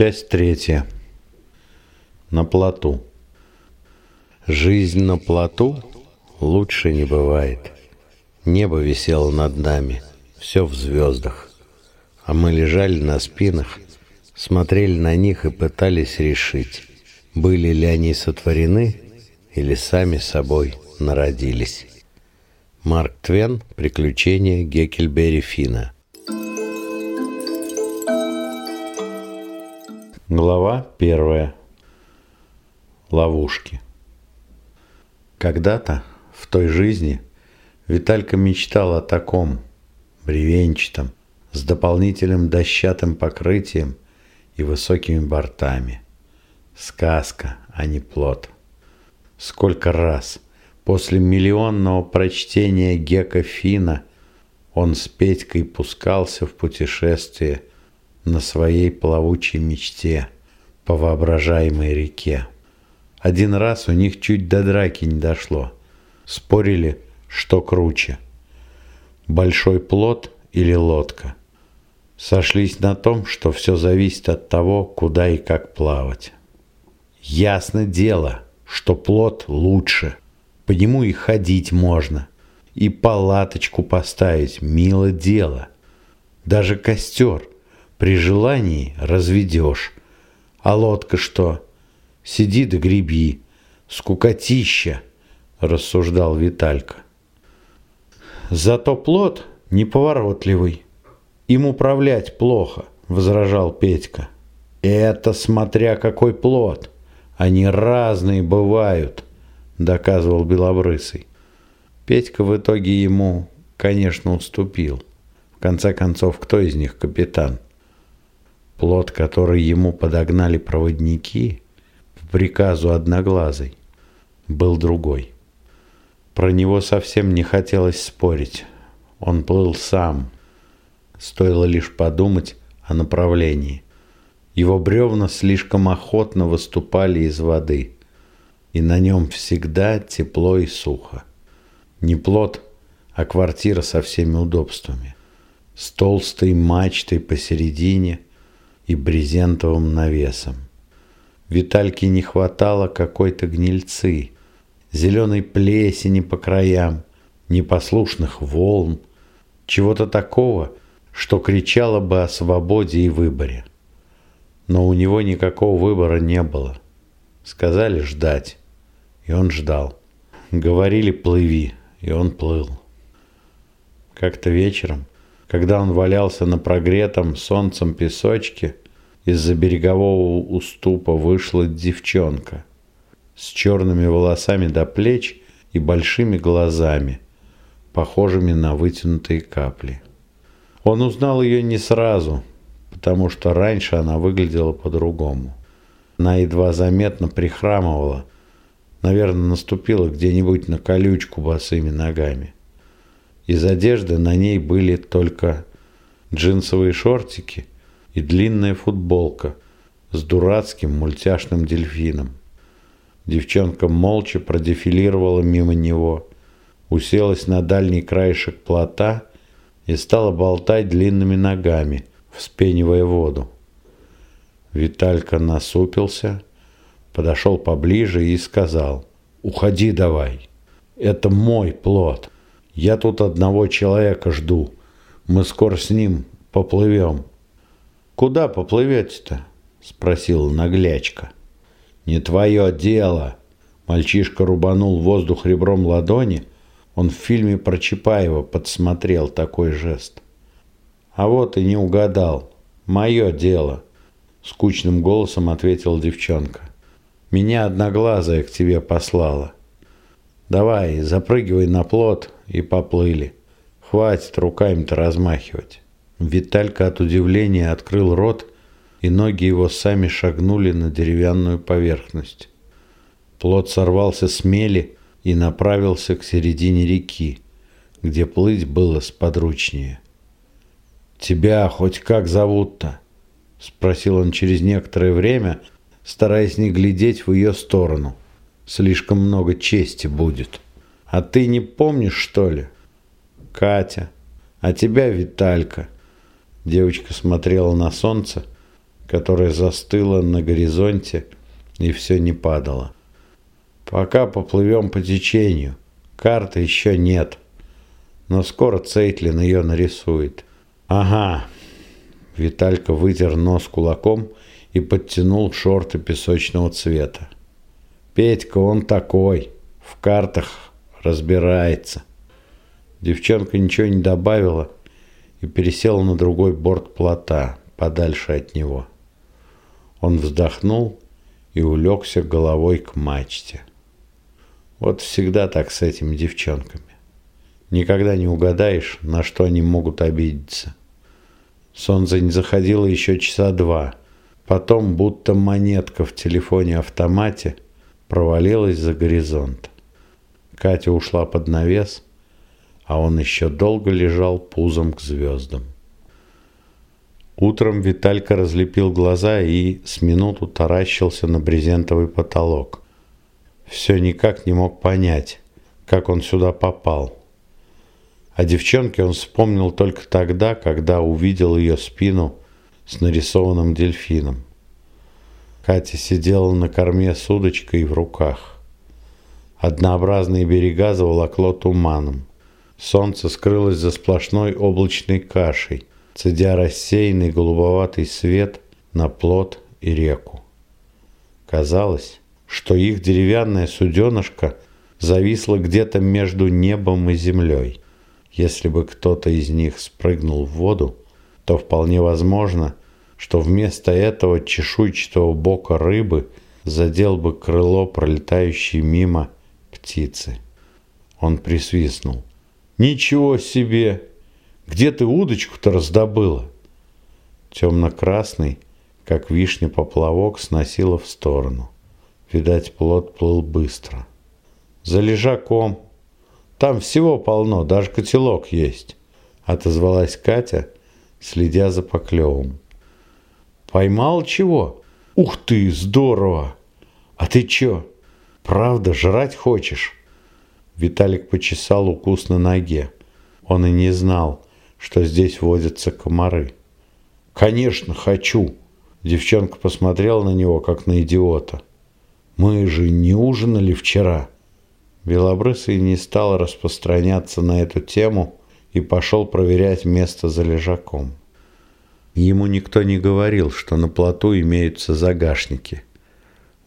Часть третья. На плоту. Жизнь на плоту лучше не бывает. Небо висело над нами, все в звездах. А мы лежали на спинах, смотрели на них и пытались решить, были ли они сотворены или сами собой народились. Марк Твен «Приключения Геккельбери Фина». Глава первая. Ловушки. Когда-то, в той жизни, Виталька мечтал о таком, бревенчатом, с дополнительным дощатым покрытием и высокими бортами. Сказка, а не плод. Сколько раз после миллионного прочтения Гека Фина он с Петькой пускался в путешествие – на своей плавучей мечте по воображаемой реке. Один раз у них чуть до драки не дошло. Спорили, что круче. Большой плод или лодка. Сошлись на том, что все зависит от того, куда и как плавать. Ясно дело, что плод лучше. По нему и ходить можно. И палаточку поставить – мило дело. Даже костер при желании разведешь. А лодка что? Сиди да греби. Скукотища, рассуждал Виталька. Зато плод неповоротливый. Им управлять плохо, возражал Петька. Это смотря какой плод. Они разные бывают, доказывал Белобрысый. Петька в итоге ему, конечно, уступил. В конце концов, кто из них капитан? Плод, который ему подогнали проводники по приказу Одноглазой, был другой. Про него совсем не хотелось спорить. Он плыл сам. Стоило лишь подумать о направлении. Его бревна слишком охотно выступали из воды, и на нем всегда тепло и сухо. Не плод, а квартира со всеми удобствами. С толстой мачтой посередине – и брезентовым навесом. Витальке не хватало какой-то гнильцы, зеленой плесени по краям, непослушных волн, чего-то такого, что кричало бы о свободе и выборе. Но у него никакого выбора не было. Сказали ждать, и он ждал. Говорили «плыви», и он плыл. Как-то вечером, когда он валялся на прогретом солнцем песочке, из-за берегового уступа вышла девчонка с черными волосами до плеч и большими глазами, похожими на вытянутые капли. Он узнал ее не сразу, потому что раньше она выглядела по-другому. Она едва заметно прихрамывала, наверное, наступила где-нибудь на колючку босыми ногами. Из одежды на ней были только джинсовые шортики и длинная футболка с дурацким мультяшным дельфином. Девчонка молча продефилировала мимо него, уселась на дальний краешек плота и стала болтать длинными ногами, вспенивая воду. Виталька насупился, подошел поближе и сказал, «Уходи давай, это мой плод, я тут одного человека жду, мы скоро с ним поплывем». «Куда поплывете-то?» – спросила наглячка. «Не твое дело!» Мальчишка рубанул воздух ребром ладони. Он в фильме про Чапаева подсмотрел такой жест. «А вот и не угадал. Мое дело!» Скучным голосом ответила девчонка. «Меня одноглазая к тебе послала. Давай, запрыгивай на плот и поплыли. Хватит руками-то размахивать». Виталька от удивления открыл рот, и ноги его сами шагнули на деревянную поверхность. Плот сорвался с мели и направился к середине реки, где плыть было сподручнее. «Тебя хоть как зовут-то?» – спросил он через некоторое время, стараясь не глядеть в ее сторону. «Слишком много чести будет. А ты не помнишь, что ли?» «Катя. А тебя Виталька». Девочка смотрела на солнце, которая застыла на горизонте и все не падала. Пока поплывем по течению. Карты еще нет. Но скоро Цейтлин ее нарисует. Ага. Виталька вытер нос кулаком и подтянул шорты песочного цвета. Петька, он такой. В картах разбирается. Девчонка ничего не добавила и пересела на другой борт плота, подальше от него. Он вздохнул и улегся головой к мачте. Вот всегда так с этими девчонками. Никогда не угадаешь, на что они могут обидеться. Солнце не заходило еще часа два. Потом, будто монетка в телефоне-автомате, провалилась за горизонт. Катя ушла под навес, а он еще долго лежал пузом к звездам. Утром Виталька разлепил глаза и с минуту таращился на брезентовый потолок. Все никак не мог понять, как он сюда попал. О девчонке он вспомнил только тогда, когда увидел ее спину с нарисованным дельфином. Катя сидела на корме с удочкой в руках. Однообразные берега заволокло туманом. Солнце скрылось за сплошной облачной кашей цедя рассеянный голубоватый свет на плот и реку. Казалось, что их деревянная суденышко зависло где-то между небом и землей. Если бы кто-то из них спрыгнул в воду, то вполне возможно, что вместо этого чешуйчатого бока рыбы задел бы крыло пролетающей мимо птицы. Он присвистнул. «Ничего себе! Где ты удочку-то раздобыла?» Темно-красный, как вишня поплавок, сносило в сторону. Видать, плод плыл быстро. «За лежаком. Там всего полно, даже котелок есть», — отозвалась Катя, следя за поклевом. «Поймал чего? Ух ты, здорово! А ты чё, правда жрать хочешь?» Виталик почесал укус на ноге. Он и не знал, что здесь водятся комары. «Конечно, хочу!» Девчонка посмотрела на него, как на идиота. «Мы же не ужинали вчера!» Белобрысый не стал распространяться на эту тему и пошел проверять место за лежаком. Ему никто не говорил, что на плоту имеются загашники.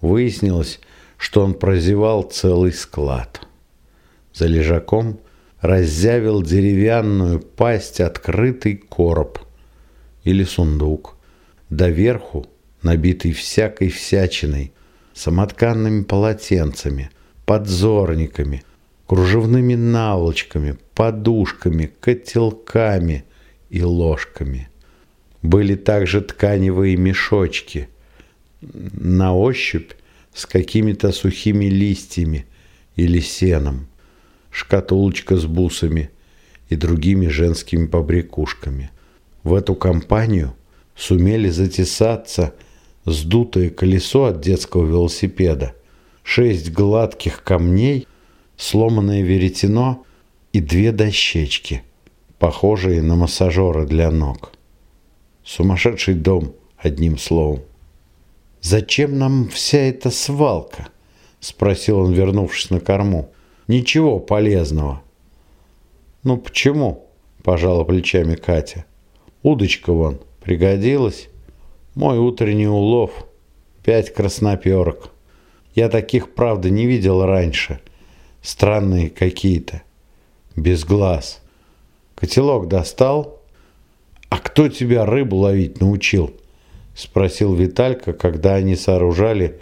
Выяснилось, что он прозевал целый склад. За лежаком – раззявил деревянную пасть открытый короб или сундук, доверху набитый всякой всячиной, самотканными полотенцами, подзорниками, кружевными наволочками, подушками, котелками и ложками. Были также тканевые мешочки, на ощупь с какими-то сухими листьями или сеном шкатулочка с бусами и другими женскими побрякушками. В эту компанию сумели затесаться сдутое колесо от детского велосипеда, шесть гладких камней, сломанное веретено и две дощечки, похожие на массажеры для ног. Сумасшедший дом, одним словом. «Зачем нам вся эта свалка?» – спросил он, вернувшись на корму. Ничего полезного. Ну почему? Пожала плечами Катя. Удочка вон пригодилась. Мой утренний улов. Пять красноперок. Я таких, правда, не видел раньше. Странные какие-то. Без глаз. Котелок достал? А кто тебя рыбу ловить научил? Спросил Виталька, когда они сооружали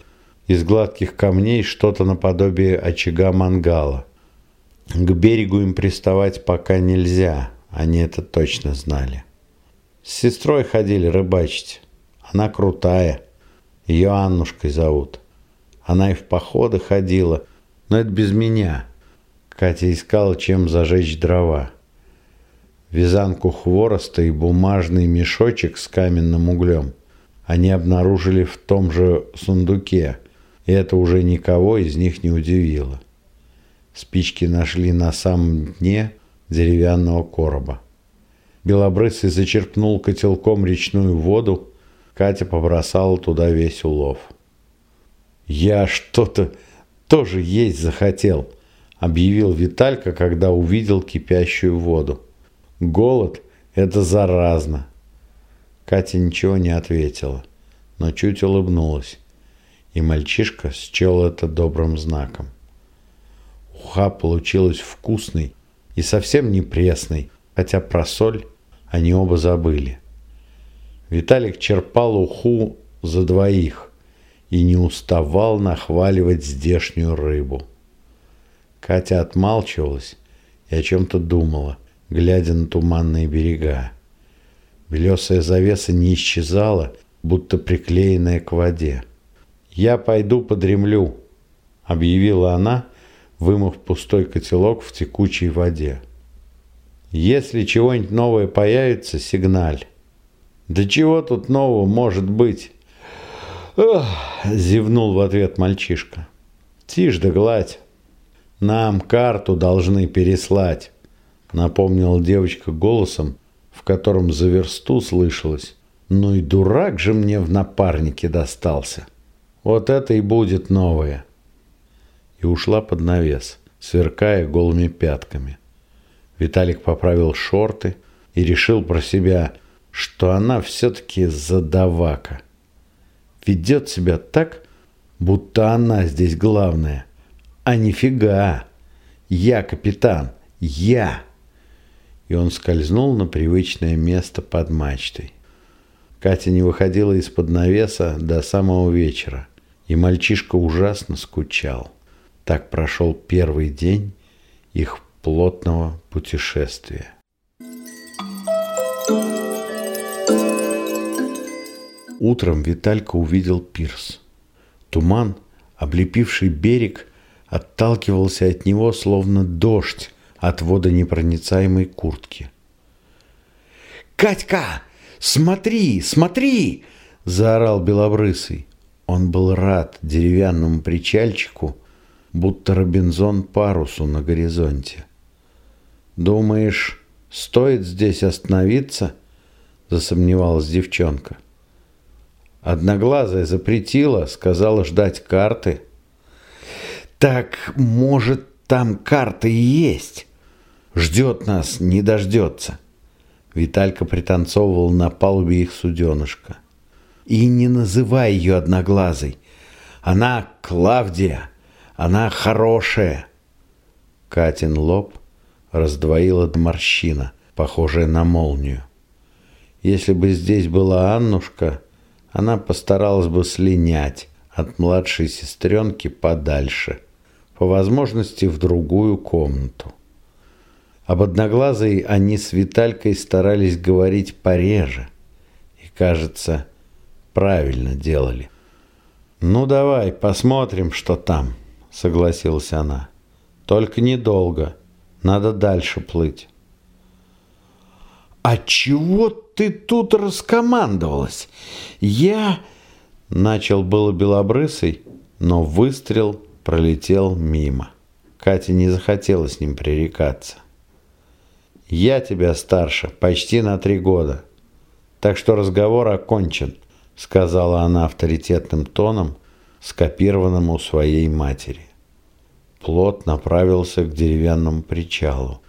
из гладких камней что-то наподобие очага мангала. К берегу им приставать пока нельзя, они это точно знали. С сестрой ходили рыбачить. Она крутая. Ее Аннушкой зовут. Она и в походы ходила, но это без меня. Катя искала, чем зажечь дрова. Вязанку хвороста и бумажный мешочек с каменным углем они обнаружили в том же сундуке – и это уже никого из них не удивило. Спички нашли на самом дне деревянного короба. Белобрысый зачерпнул котелком речную воду, Катя побросала туда весь улов. «Я что-то тоже есть захотел», – объявил Виталька, когда увидел кипящую воду. «Голод – это заразно». Катя ничего не ответила, но чуть улыбнулась, и мальчишка счел это добрым знаком. Уха получилась вкусной и совсем не пресной, хотя про соль они оба забыли. Виталик черпал уху за двоих и не уставал нахваливать здешнюю рыбу. Катя отмалчивалась и о чем-то думала, глядя на туманные берега. Белесая завеса не исчезала, будто приклеенная к воде. «Я пойду подремлю», — объявила она, вымыв пустой котелок в текучей воде. «Если чего-нибудь новое появится, сигналь». «Да чего тут нового может быть?» Ох, зевнул в ответ мальчишка. «Тишь да гладь. Нам карту должны переслать», напомнила девочка голосом, в котором за версту слышалось. «Ну и дурак же мне в напарнике достался. Вот это и будет новое». И ушла под навес, сверкая голыми пятками. Виталик поправил шорты и решил про себя – что она все-таки задавака. Ведет себя так, будто она здесь главная. А нифига! Я капитан! Я! И он скользнул на привычное место под мачтой. Катя не выходила из-под навеса до самого вечера, и мальчишка ужасно скучал. Так прошел первый день их плотного путешествия. Утром Виталька увидел пирс. Туман, облепивший берег, отталкивался от него, словно дождь от водонепроницаемой куртки. «Катька, смотри, смотри!» – заорал Белобрысый. Он был рад деревянному причальчику, будто Робинзон парусу на горизонте. «Думаешь, стоит здесь остановиться?» – засомневалась девчонка. – Одноглазая запретила, сказала ждать карты. Так, может, там карта и есть? Ждет нас, не дождется. Виталька пританцовывал на палубе их суденышка. И не называй ее одноглазой. Она Клавдия, она хорошая. Катин лоб раздвоила морщина, похожая на молнию. Если бы здесь была Аннушка, она постаралась бы слинять от младшей сестренки подальше, по возможности в другую комнату. Об одноглазой они с Виталькой старались говорить пореже и, кажется, правильно делали. «Ну давай, посмотрим, что там», — согласилась она. «Только недолго, надо дальше плыть». «А чего ты тут раскомандовалась? Я...» Начал было белобрысый, но выстрел пролетел мимо. Катя не захотела с ним пререкаться. «Я тебя старше, почти на три года, так что разговор окончен», сказала она авторитетным тоном, скопированным у своей матери. Плот направился к деревянному причалу,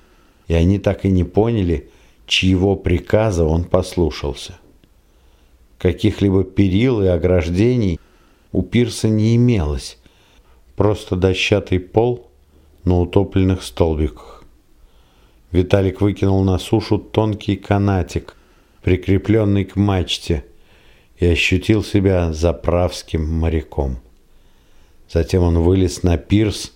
и они так и не поняли, чьего приказа он послушался. Каких-либо перил и ограждений у пирса не имелось, просто дощатый пол на утопленных столбиках. Виталик выкинул на сушу тонкий канатик, прикрепленный к мачте, и ощутил себя заправским моряком. Затем он вылез на пирс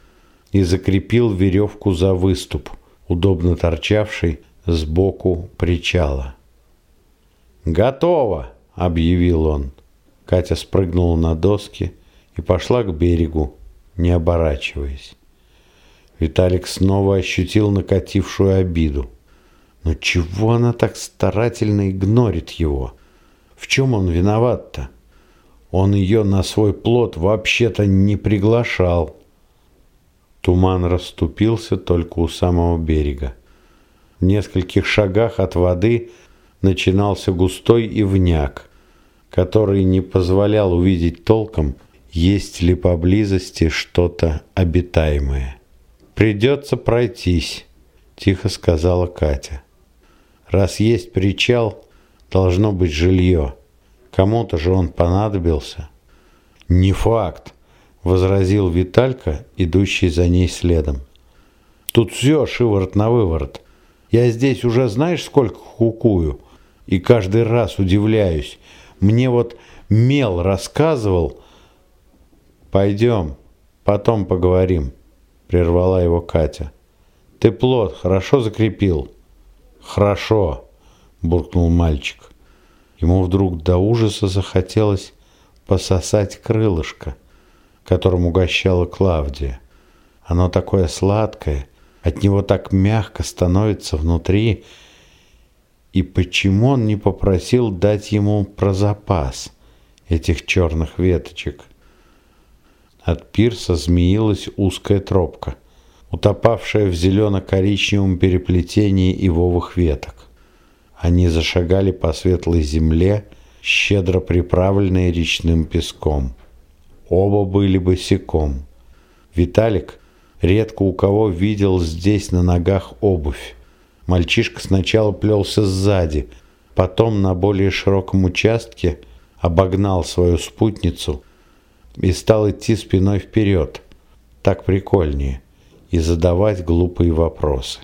и закрепил веревку за выступ, удобно торчавший сбоку причала. «Готово!» – объявил он. Катя спрыгнула на доски и пошла к берегу, не оборачиваясь. Виталик снова ощутил накатившую обиду. Но чего она так старательно игнорит его? В чем он виноват-то? Он ее на свой плод вообще-то не приглашал. Туман расступился только у самого берега. В нескольких шагах от воды начинался густой ивняк. который не позволял увидеть толком, есть ли поблизости что-то обитаемое. «Придется пройтись», – тихо сказала Катя. «Раз есть причал, должно быть жилье. Кому-то же он понадобился». «Не факт», – возразил Виталька, идущий за ней следом. «Тут все шиворот на выворот. Я здесь уже знаешь, сколько хукую, и каждый раз удивляюсь. Мне вот Мел рассказывал. Пойдем, потом поговорим, прервала его Катя. Ты плод хорошо закрепил? Хорошо, буркнул мальчик. Ему вдруг до ужаса захотелось пососать крылышко, которым угощала Клавдия. Оно такое сладкое, от него так мягко становится внутри, и почему он не попросил дать ему про запас этих черных веточек? От пирса змеилась узкая тропка, утопавшая в зелено-коричневом переплетении ивовых веток. Они зашагали по светлой земле, щедро приправленной речным песком. Оба были босиком. Виталик Редко у кого видел здесь на ногах обувь. Мальчишка сначала плелся сзади, потом на более широком участке обогнал свою спутницу и стал идти спиной вперед. Так прикольнее. И задавать глупые вопросы.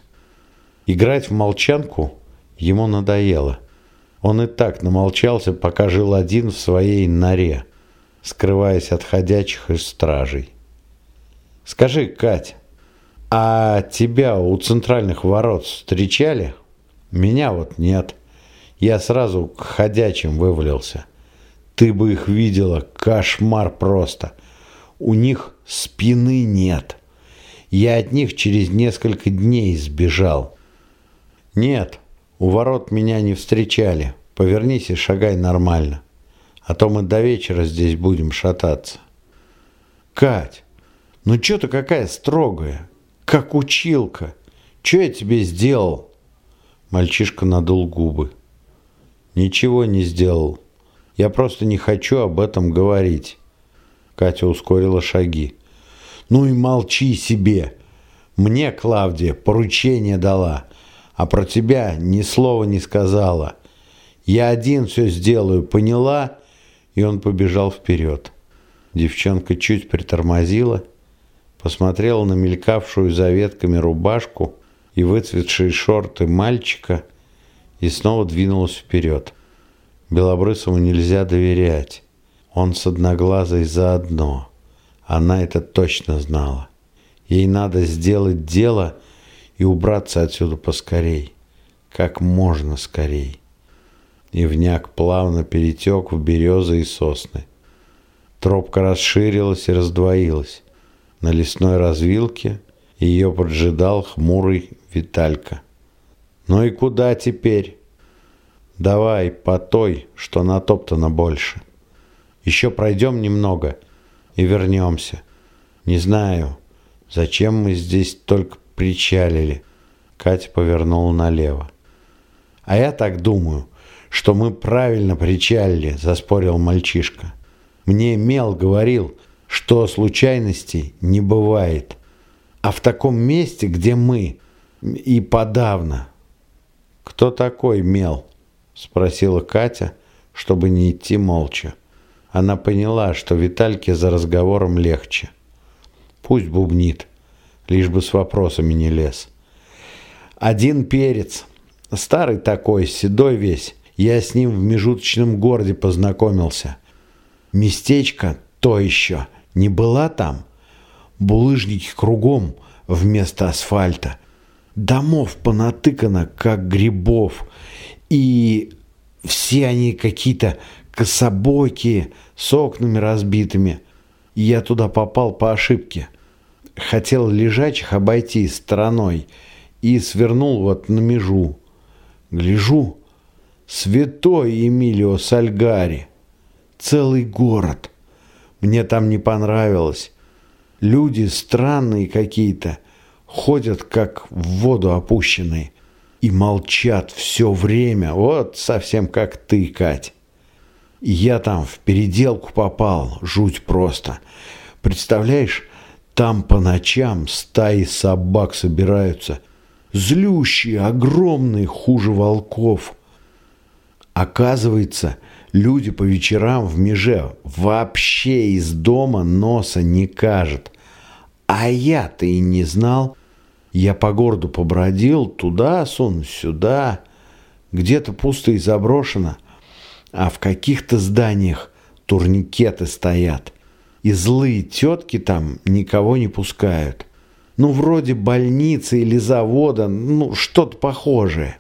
Играть в молчанку ему надоело. Он и так намолчался, пока жил один в своей норе, скрываясь от ходячих и стражей. Скажи, Кать, а тебя у центральных ворот встречали? Меня вот нет. Я сразу к ходячим вывалился. Ты бы их видела, кошмар просто. У них спины нет. Я от них через несколько дней сбежал. Нет, у ворот меня не встречали. Повернись и шагай нормально. А то мы до вечера здесь будем шататься. Кать, ну что ты какая строгая, как училка. Что я тебе сделал? Мальчишка надул губы. Ничего не сделал. Я просто не хочу об этом говорить. Катя ускорила шаги. Ну и молчи себе. Мне Клавдия поручение дала, а про тебя ни слова не сказала. Я один все сделаю, поняла? И он побежал вперед. Девчонка чуть притормозила посмотрела на мелькавшую за ветками рубашку и выцветшие шорты мальчика и снова двинулась вперед. Белобрысому нельзя доверять. Он с одноглазой заодно. Она это точно знала. Ей надо сделать дело и убраться отсюда поскорей. Как можно скорей. Ивняк плавно перетек в березы и сосны. Тропка расширилась и раздвоилась. На лесной развилке ее поджидал хмурый Виталька. «Ну и куда теперь?» «Давай по той, что натоптано больше. Еще пройдем немного и вернемся. Не знаю, зачем мы здесь только причалили». Катя повернула налево. «А я так думаю, что мы правильно причалили», – заспорил мальчишка. «Мне Мел говорил, что случайностей не бывает. А в таком месте, где мы, и подавно. «Кто такой Мел?» – спросила Катя, чтобы не идти молча. Она поняла, что Витальке за разговором легче. Пусть бубнит, лишь бы с вопросами не лез. «Один перец. Старый такой, седой весь. Я с ним в межуточном городе познакомился. Местечко то еще – не была там. Булыжники кругом вместо асфальта. Домов понатыкано, как грибов. И все они какие-то кособокие, с окнами разбитыми. Я туда попал по ошибке. Хотел лежачих обойти стороной и свернул вот на межу. Гляжу, святой Эмилио Сальгари, целый город. Мне там не понравилось. Люди странные какие-то, ходят как в воду опущенные и молчат все время. Вот совсем как ты, Кать. Я там в переделку попал, жуть просто. Представляешь, там по ночам стаи собак собираются. Злющие, огромные, хуже волков. Оказывается, люди по вечерам в меже вообще из дома носа не кажет. А я-то и не знал. Я по городу побродил, туда сун, сюда. Где-то пусто и заброшено а в каких-то зданиях турникеты стоят. И злые тетки там никого не пускают. Ну, вроде больницы или завода, ну, что-то похожее.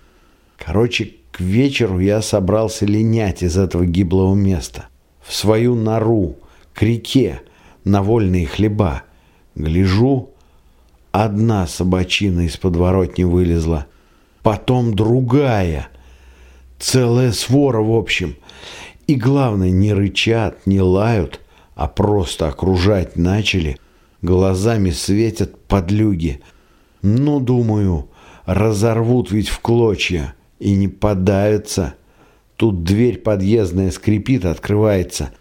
Короче, к вечеру я собрался линять из этого гиблого места. В свою нору, к реке, на вольные хлеба. Гляжу, одна собачина из подворотни вылезла. Потом другая. Целая свора, в общем. И главное, не рычат, не лают, а просто окружать начали. Глазами светят подлюги. Ну, думаю, разорвут ведь в клочья и не подавятся. Тут дверь подъездная скрипит, открывается.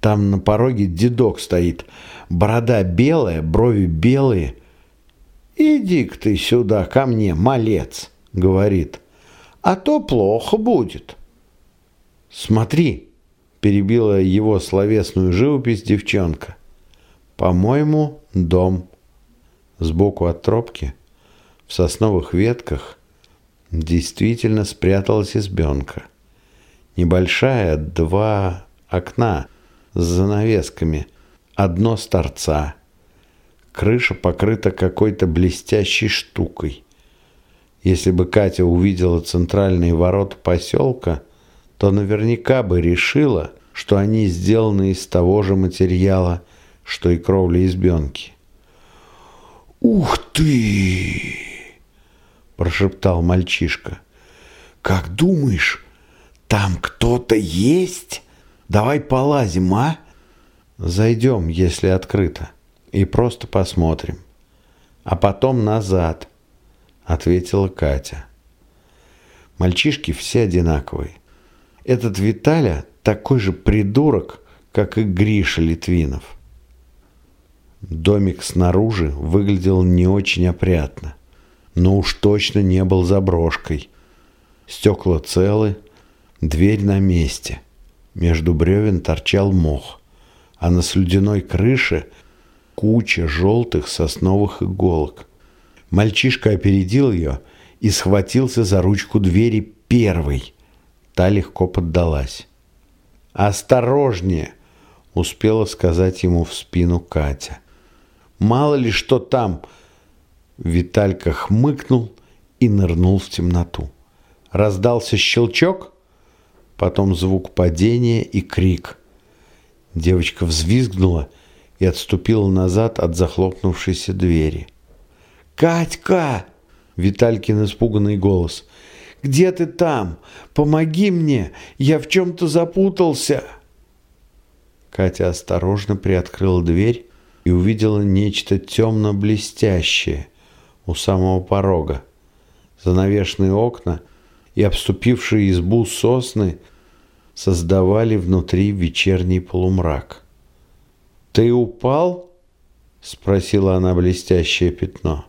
Там на пороге дедок стоит. Борода белая, брови белые. «Иди-ка ты сюда, ко мне, малец», — говорит. «А то плохо будет». «Смотри», перебила его словесную живопись девчонка. «По-моему, дом». Сбоку от тропки, в сосновых ветках, действительно спряталась избенка. Небольшая, два окна с занавесками, одно с торца. Крыша покрыта какой-то блестящей штукой. Если бы Катя увидела центральные ворота поселка, то наверняка бы решила, что они сделаны из того же материала, что и кровля избенки. «Ух ты!» – прошептал мальчишка. «Как думаешь, там кто-то есть? Давай полазим, а?» «Зайдем, если открыто, и просто посмотрим. А потом назад», – ответила Катя. Мальчишки все одинаковые. Этот Виталя такой же придурок, как и Гриша Литвинов. Домик снаружи выглядел не очень опрятно, но уж точно не был заброшкой. Стекла целы, дверь на месте. Между бревен торчал мох, а на слюдяной крыше куча желтых сосновых иголок. Мальчишка опередил ее и схватился за ручку двери первой. Та легко поддалась. «Осторожнее!» — успела сказать ему в спину Катя. «Мало ли что там!» Виталька хмыкнул и нырнул в темноту. Раздался щелчок, потом звук падения и крик. Девочка взвизгнула и отступила назад от захлопнувшейся двери. «Катька!» — Виталькин испуганный голос — где ты там? Помоги мне! Я в чем-то запутался!» Катя осторожно приоткрыла дверь и увидела нечто темно-блестящее у самого порога. Занавешенные окна и обступившие избу сосны создавали внутри вечерний полумрак. «Ты упал?» — спросила она блестящее пятно.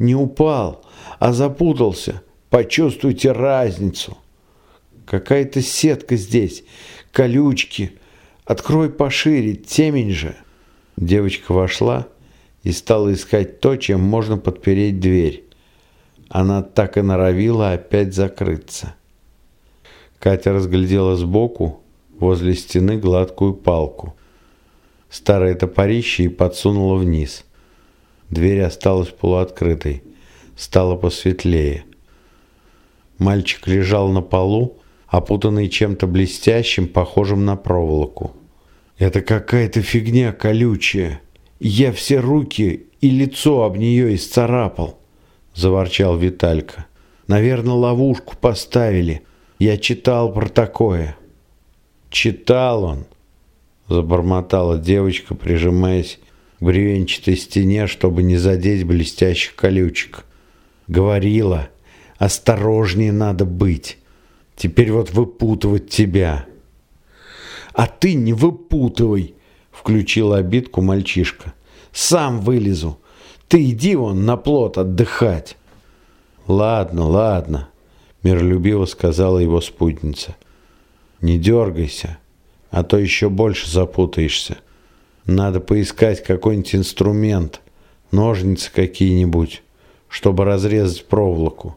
«Не упал, а запутался. Почувствуйте разницу. Какая-то сетка здесь, колючки. Открой пошире, темень же. Девочка вошла и стала искать то, чем можно подпереть дверь. Она так и норовила опять закрыться. Катя разглядела сбоку, возле стены, гладкую палку. Старое топорище и подсунула вниз. Дверь осталась полуоткрытой. Стало посветлее. Мальчик лежал на полу, опутанный чем-то блестящим, похожим на проволоку. «Это какая-то фигня колючая. Я все руки и лицо об нее исцарапал», — заворчал Виталька. «Наверное, ловушку поставили. Я читал про такое». «Читал он», — забормотала девочка, прижимаясь к бревенчатой стене, чтобы не задеть блестящих колючек. «Говорила, Осторожнее надо быть. Теперь вот выпутывать тебя. А ты не выпутывай, включил обидку мальчишка. Сам вылезу. Ты иди вон на плот отдыхать. Ладно, ладно, миролюбиво сказала его спутница. Не дергайся, а то еще больше запутаешься. Надо поискать какой-нибудь инструмент, ножницы какие-нибудь, чтобы разрезать проволоку.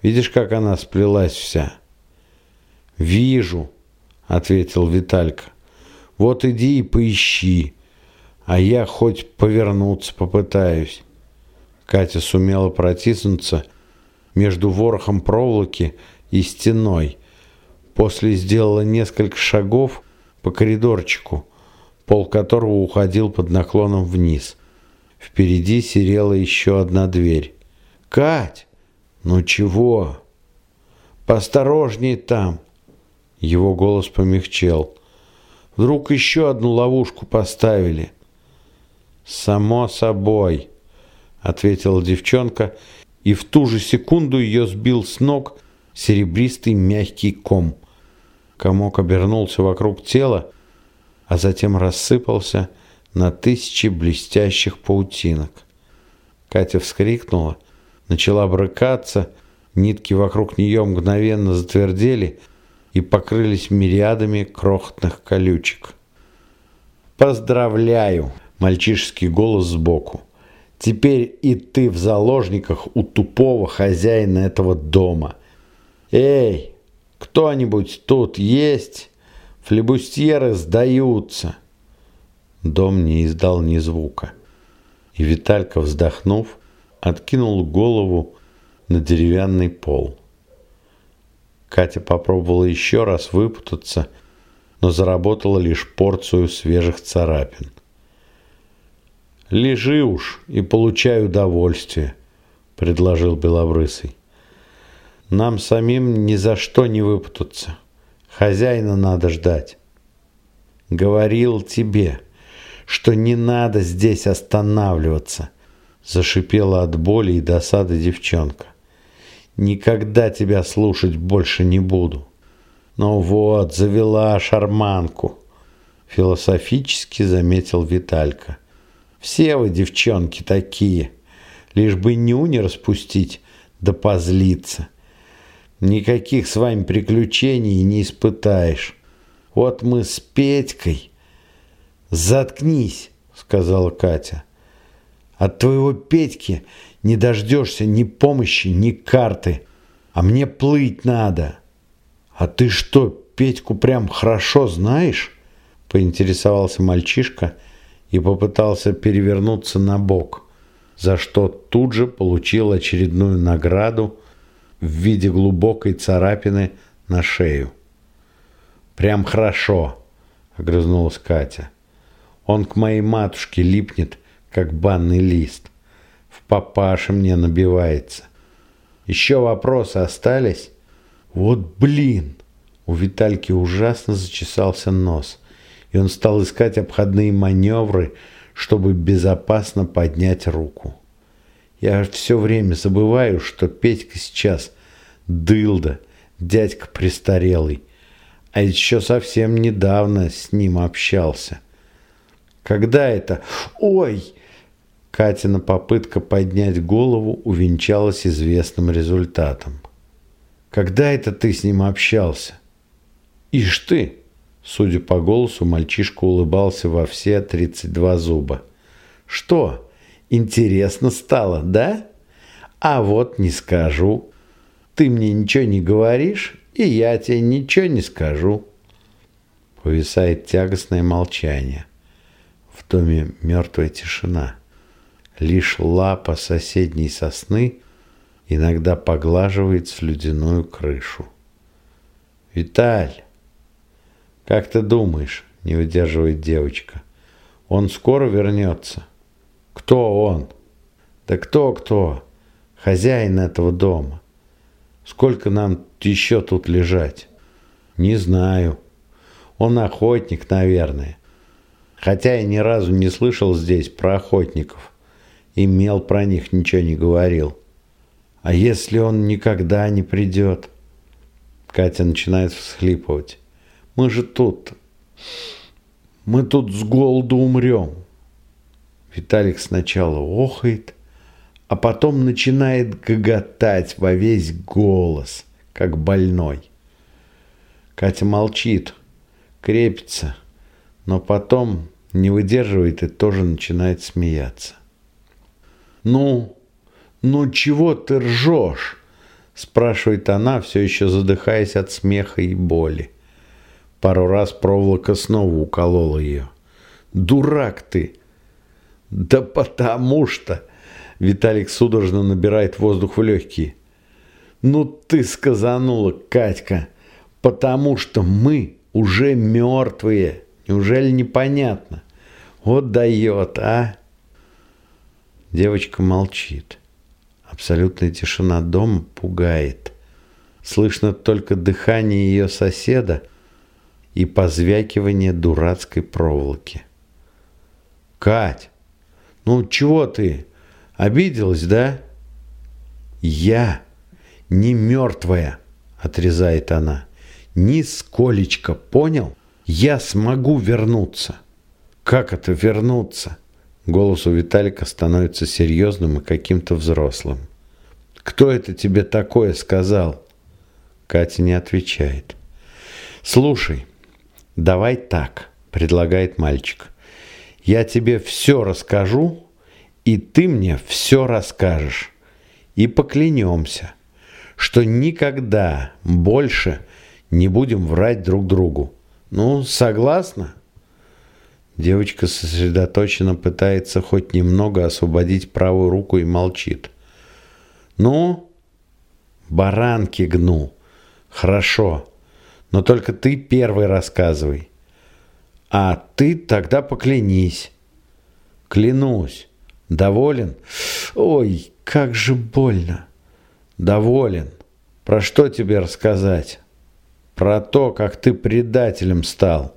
Видишь, как она сплелась вся? Вижу, ответил Виталька. Вот иди и поищи, а я хоть повернуться попытаюсь. Катя сумела протиснуться между ворохом проволоки и стеной. После сделала несколько шагов по коридорчику, пол которого уходил под наклоном вниз. Впереди серела еще одна дверь. «Кать! Ну чего? Посторожней там!» Его голос помягчел. «Вдруг еще одну ловушку поставили?» «Само собой», — ответила девчонка, и в ту же секунду ее сбил с ног серебристый мягкий ком. Комок обернулся вокруг тела, а затем рассыпался на тысячи блестящих паутинок. Катя вскрикнула, начала брыкаться, нитки вокруг нее мгновенно затвердели и покрылись мириадами крохотных колючек. «Поздравляю!» – мальчишеский голос сбоку. «Теперь и ты в заложниках у тупого хозяина этого дома. Эй, кто-нибудь тут есть?» Флебустьеры сдаются. Дом не издал ни звука. И Виталька, вздохнув, откинул голову на деревянный пол. Катя попробовала еще раз выпутаться, но заработала лишь порцию свежих царапин. «Лежи уж и получай удовольствие», — предложил Белобрысый. «Нам самим ни за что не выпутаться». Хозяина надо ждать. Говорил тебе, что не надо здесь останавливаться, зашипела от боли и досады девчонка. Никогда тебя слушать больше не буду. Ну вот, завела шарманку, философически заметил Виталька. Все вы, девчонки, такие, лишь бы нюни распустить да позлиться. Никаких с вами приключений не испытаешь. Вот мы с Петькой... Заткнись, сказала Катя. От твоего Петьки не дождешься ни помощи, ни карты. А мне плыть надо. А ты что, Петьку прям хорошо знаешь? Поинтересовался мальчишка и попытался перевернуться на бок, за что тут же получил очередную награду в виде глубокой царапины на шею. «Прям хорошо», — огрызнулась Катя. «Он к моей матушке липнет, как банный лист. В папаше мне набивается. Еще вопросы остались?» «Вот блин!» У Витальки ужасно зачесался нос, и он стал искать обходные маневры, чтобы безопасно поднять руку. Я все время забываю, что Петька сейчас дылда, дядька престарелый. А еще совсем недавно с ним общался. Когда это? Ой! Катина попытка поднять голову увенчалась известным результатом. Когда это ты с ним общался? Ишь ты! Судя по голосу, мальчишка улыбался во все 32 зуба. Что? Интересно стало, да? А вот не скажу. Ты мне ничего не говоришь, и я тебе ничего не скажу. Повисает тягостное молчание. В доме мертвая тишина. Лишь лапа соседней сосны иногда поглаживает слюдяную крышу. «Виталь, как ты думаешь?» – не выдерживает девочка. «Он скоро вернется?» Кто он? Да кто-кто? Хозяин этого дома. Сколько нам еще тут лежать? Не знаю. Он охотник, наверное. Хотя я ни разу не слышал здесь про охотников. Имел про них ничего не говорил. А если он никогда не придет? Катя начинает всхлипывать. Мы же тут Мы тут с голоду умрем. Виталик сначала охает, а потом начинает гоготать во весь голос, как больной. Катя молчит, крепится, но потом не выдерживает и тоже начинает смеяться. «Ну, ну чего ты ржешь?» спрашивает она, все еще задыхаясь от смеха и боли. Пару раз проволока снова уколола ее. «Дурак ты!» «Да потому что...» Виталик судорожно набирает воздух в легкие. «Ну ты сказанула, Катька, потому что мы уже мертвые. Неужели непонятно? Вот дает, а?» Девочка молчит. Абсолютная тишина дома пугает. Слышно только дыхание ее соседа и позвякивание дурацкой проволоки. «Кать, ну чего ты? Обиделась, да?» «Я не мертвая», — отрезает она. «Нисколечко, понял? Я смогу вернуться». «Как это вернуться?» Голос у Виталика становится серьезным и каким-то взрослым. «Кто это тебе такое сказал?» Катя не отвечает. «Слушай, давай так», — предлагает мальчик. «Я тебе все расскажу, и ты мне все расскажешь. И поклянемся, что никогда больше не будем врать друг другу. Ну, согласна?» Девочка сосредоточенно пытается хоть немного освободить правую руку и молчит. «Ну?» «Баранки гну. Хорошо. Но только ты первый рассказывай. А ты тогда поклянись». «Клянусь. Доволен?» «Ой, как же больно!» «Доволен. Про что тебе рассказать?» «Про то, как ты предателем стал.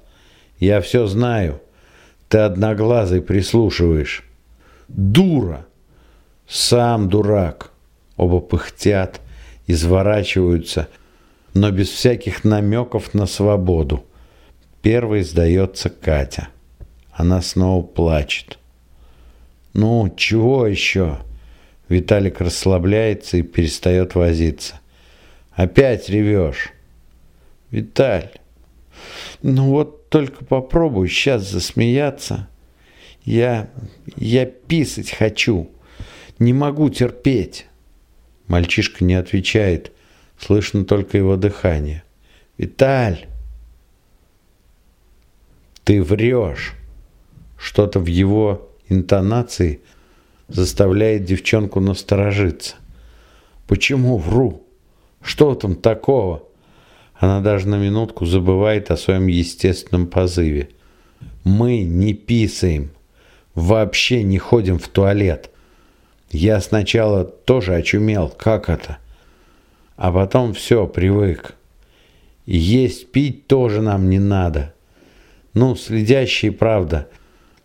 Я все знаю». Ты одноглазый прислушиваешь. Дура! Сам дурак. Оба пыхтят, изворачиваются, но без всяких намеков на свободу. Первой сдается Катя. Она снова плачет. «Ну, чего еще?» Виталик расслабляется и перестает возиться. «Опять ревешь?» «Виталь, ну вот только попробуй сейчас засмеяться. Я... я писать хочу. Не могу терпеть. Мальчишка не отвечает. Слышно только его дыхание. «Виталь!» «Ты врешь!» Что-то в его интонации заставляет девчонку насторожиться. «Почему вру? Что там такого?» Она даже на минутку забывает о своем естественном позыве. Мы не писаем, вообще не ходим в туалет. Я сначала тоже очумел, как это? А потом все, привык. есть, пить тоже нам не надо. Ну, следящие, правда,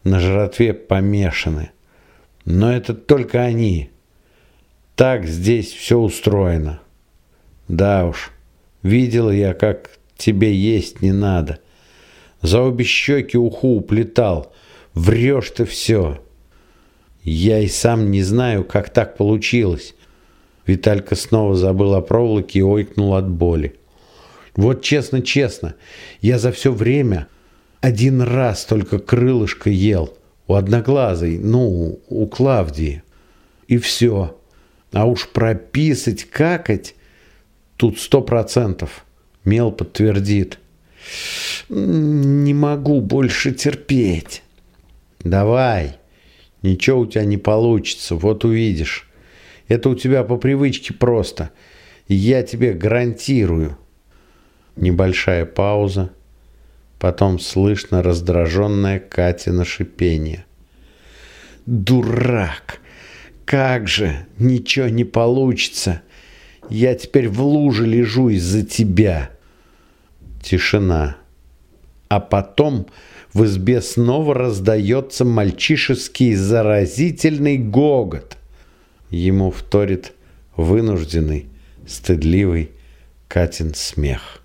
на жратве помешаны. Но это только они. Так здесь все устроено. Да уж. Видел я, как тебе есть не надо. За обе щеки уху уплетал. Врешь ты все. Я и сам не знаю, как так получилось. Виталька снова забыл о проволоке и ойкнул от боли. Вот честно-честно, я за все время один раз только крылышко ел. У одноглазой, ну, у Клавдии. И все. А уж прописать, какать Тут сто процентов. Мел подтвердит. Не могу больше терпеть. Давай. Ничего у тебя не получится. Вот увидишь. Это у тебя по привычке просто. Я тебе гарантирую. Небольшая пауза. Потом слышно раздраженное Катина шипение. «Дурак! Как же! Ничего не получится! Я теперь в луже лежу из-за тебя. Тишина. А потом в избе снова раздается мальчишеский заразительный гогот. Ему вторит вынужденный, стыдливый Катин смех.